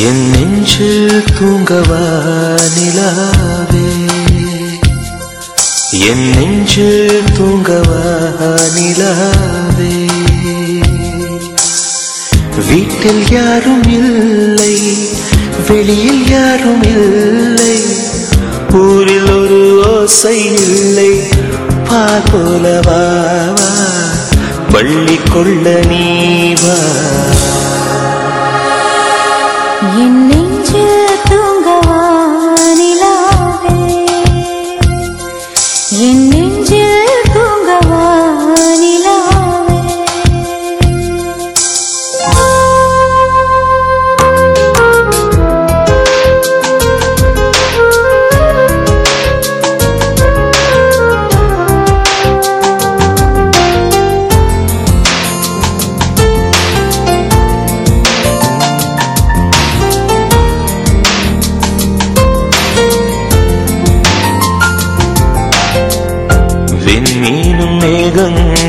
என் நெஞ்சில் தூங்கவா நிலாவே? என் நெஞ்சில் தூங்கவா நிலாவே? வீட்டில் யாரும் இல்லை வெளியில் யாரும் இல்லை ஊரில் ஒரு ஓசை இல்லை பால் போலவா? வள்ளி கொள்ள நீ வா.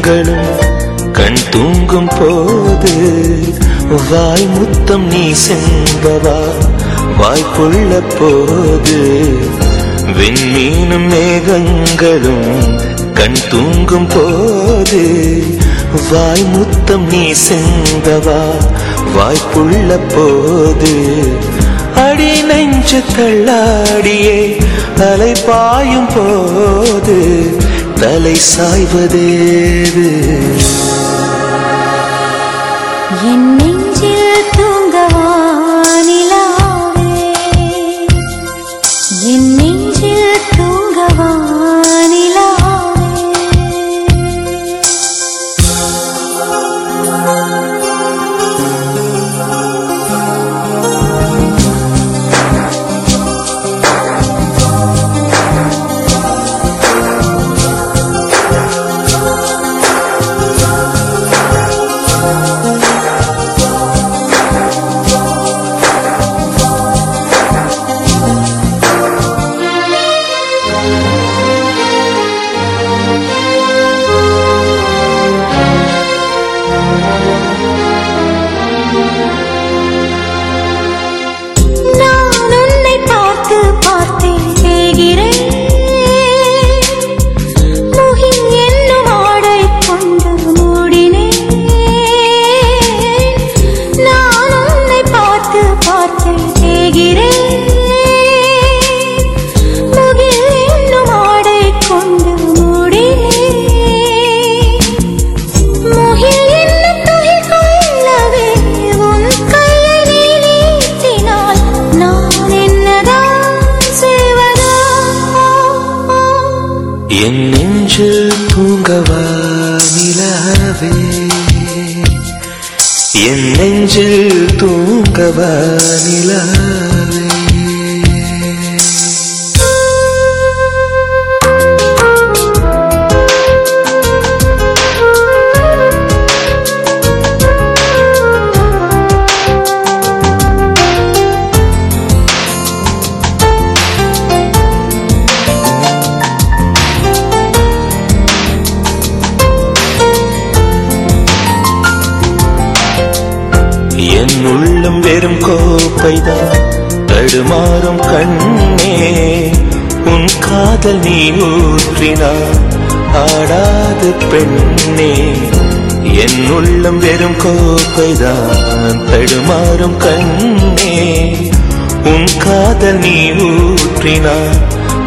கண்களும் கண் தூங்கும் போது வாய் முத்தம் நீ செம்பவா? வாய்ப்புள்ள போது விண்மீனும் மேகங்களும் கண் தூங்கும் போது வாய் முத்தம் நீ செந்தவா வாய்ப்புள்ள போது அடி நெஞ்சு தள்ளாடியே அலை பாயும் போது தலை சாய்வதேது என்னை என் நெஞ்சில் தூங்கவா நிலாவே? என் நெஞ்சில் தூங்கவா நிலாவே? என் உள்ளம் வெறும் கோப்பைதான். தடுமாறும் கண்ணே உன் காதல் நீ ஊற்றினா ஆடாது பெண்ணே. என் உள்ளம் வெறும் கோப்பைதான் தடுமாறும் கண்ணே. உன் காதல் நீ ஊற்றினா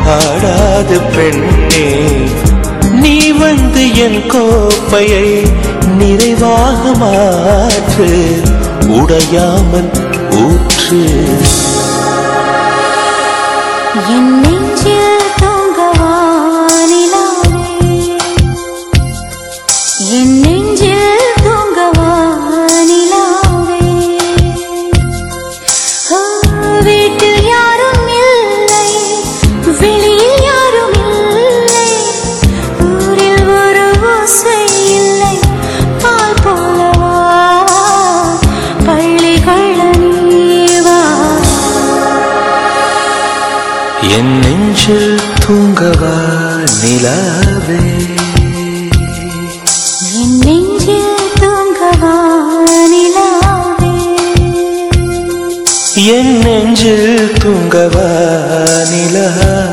ஆடாது பெண்ணே. நீ வந்து என் கோப்பையை நிறைவாக மாற்று. உடையாமல் ஊற்று. என் நெஞ்சில் என் நெஞ்சில் தூங்கவா நிலாவே? என் நெஞ்சில் தூங்கவா நிலாவே? என் நெஞ்சில் தூங்கவா நிலாவே?